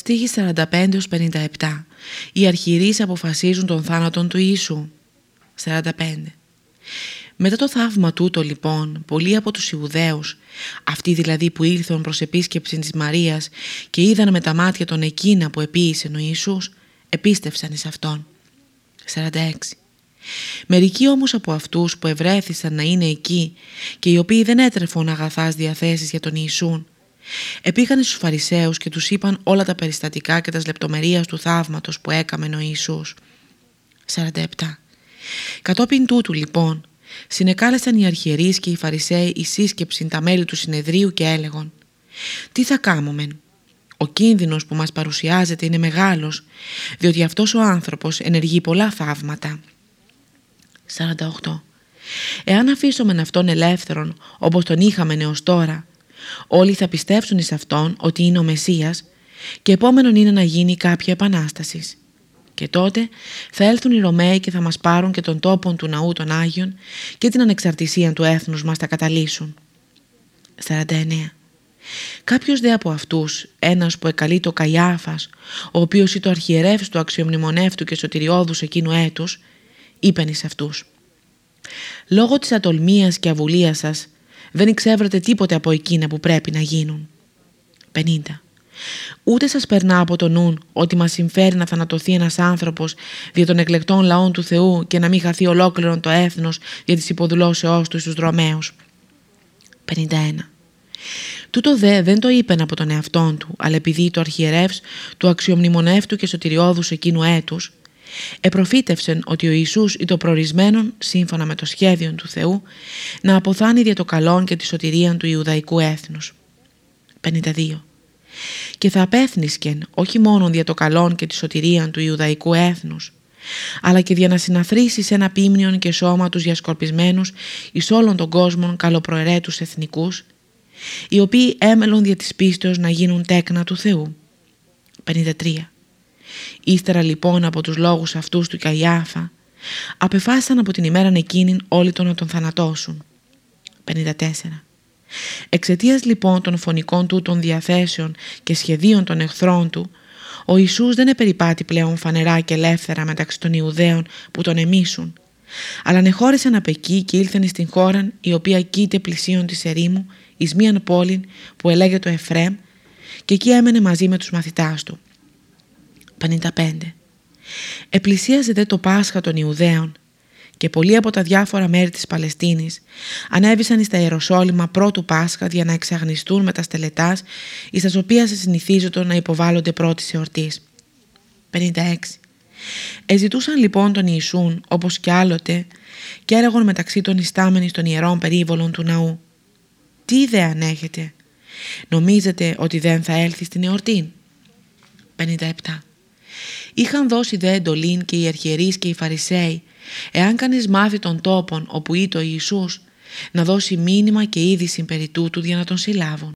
Στίχη 45-57 Οι αρχιερείς αποφασίζουν τον θάνατον του Ιησού. 45 μετά το θαύμα τούτο λοιπόν, πολλοί από τους Ιουδαίους, αυτοί δηλαδή που ήλθαν προς επίσκεψη της Μαρίας και είδαν με τα μάτια τον εκείνα που επίησε ο Ιησούς, επίστευσαν εις Αυτόν. 46. Μερικοί όμως από αυτούς που ευρέθησαν να είναι εκεί και οι οποίοι δεν έτρεφον αγαθάς διαθέσεις για τον Ιησούν, επήγαν στους Φαρισαίους και τους είπαν όλα τα περιστατικά και τας λεπτομερίας του θαύματος που έκαμε ο Ιησούς. 47. Κατόπιν τούτου λοιπόν συνεκάλεσαν οι αρχιερείς και οι Φαρισαίοι η σύσκεψη τα μέλη του συνεδρίου και έλεγον «Τι θα κάμομεν, ο κίνδυνος που μας παρουσιάζεται είναι μεγάλος, διότι αυτός ο άνθρωπος ενεργεί πολλά θαύματα». 48. Εάν αφήσουμε αυτόν ελεύθερον όπως τον είχαμε έως τώρα, όλοι θα πιστεύσουν εις αυτόν ότι είναι ο Μεσσίας και επόμενον είναι να γίνει κάποια επανάστασης. Και τότε θα έλθουν οι Ρωμαίοι και θα μας πάρουν και τον τόπο του ναού των Άγιων και την ανεξαρτησία του έθνους μας θα καταλύσουν. 49. Κάποιος δε από αυτούς, ένας που εκαλεί το Καϊάφας, ο οποίος ήταν ο αρχιερεύς του αξιομνημονεύτου και σωτηριώδους εκείνου έτους, είπεν εις αυτούς «Λόγω της ατολμίας και αβουλίας σας δεν εξεύρετε τίποτε από εκείνα που πρέπει να γίνουν». 50. Ούτε σας περνά από το νου ότι μας συμφέρει να θανατωθεί ένας άνθρωπος δια των εκλεκτών λαών του Θεού και να μην χαθεί ολόκληρο το έθνος για τις υποδουλώσεώς τους στους δρομέους. 51. Τούτο δε δεν το είπεν από τον εαυτόν του, αλλά επειδή το αρχιερεύς του αξιομνημονεύτου και σωτηριώδους εκείνου έτους, επροφήτευσεν ότι ο Ιησούς ήταν προορισμένον, σύμφωνα με το σχέδιο του Θεού, να αποθάνει δια το καλόν και τη σωτηρία του Ιουδαϊκού έθνους. 52 και θα απέθνισκεν όχι μόνο δια το καλόν και τη σωτηρία του Ιουδαϊκού έθνους, αλλά και για να συναθρήσεις σε ένα πίμνιον και σώμα τους διασκορπισμένους εις όλων των κόσμων καλοπροαιρέτους εθνικούς, οι οποίοι έμελον δια της πίστεως να γίνουν τέκνα του Θεού. 53. Ύστερα λοιπόν από τους λόγους αυτούς του Καϊάφα, απεφάσισαν από την ημέρα εκείνη όλοι τον να τον θανατώσουν. 54. Εξαιτίας λοιπόν των φωνικών του των διαθέσεων και σχεδίων των εχθρών του, ο Ιησούς δεν επεριπάτει πλέον φανερά και ελεύθερα μεταξύ των Ιουδαίων που τον εμίσουν, αλλά ανεχώρησαν απ' εκεί και ήλθαν στην χώρα η οποία κοίται πλησίον της ερήμου εις μίαν πόλη που ελέγεται το Εφρέμ και εκεί έμενε μαζί με τους μαθητάς του. 55. Επλησίαζε δε το Πάσχα των Ιουδαίων και πολλοί από τα διάφορα μέρη της Παλαιστίνης ανέβησαν στα Ιεροσόλυμα πρώτου Πάσχα για να εξαγνιστούν με τα στελετάς εις τα οποία συνηθίζονται να υποβάλλονται πρώτης εορτής. 56. Εζητούσαν λοιπόν τον Ιησούν όπως κι άλλοτε και έλεγαν μεταξύ των ιστάμενοι των ιερών περίβολων του ναού «Τι ιδέα αν έχετε, νομίζετε ότι δεν θα έλθει στην εορτή» 57. Είχαν δώσει δε εντολήν και οι αρχιερείς και οι φαρισαίοι Εάν κανείς μάθει τον τόπον όπου ήτο ο Ιησούς, να δώσει μήνυμα και είδηση περί τούτου για να τον συλλάβουν.